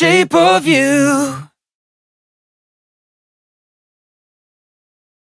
shape of you.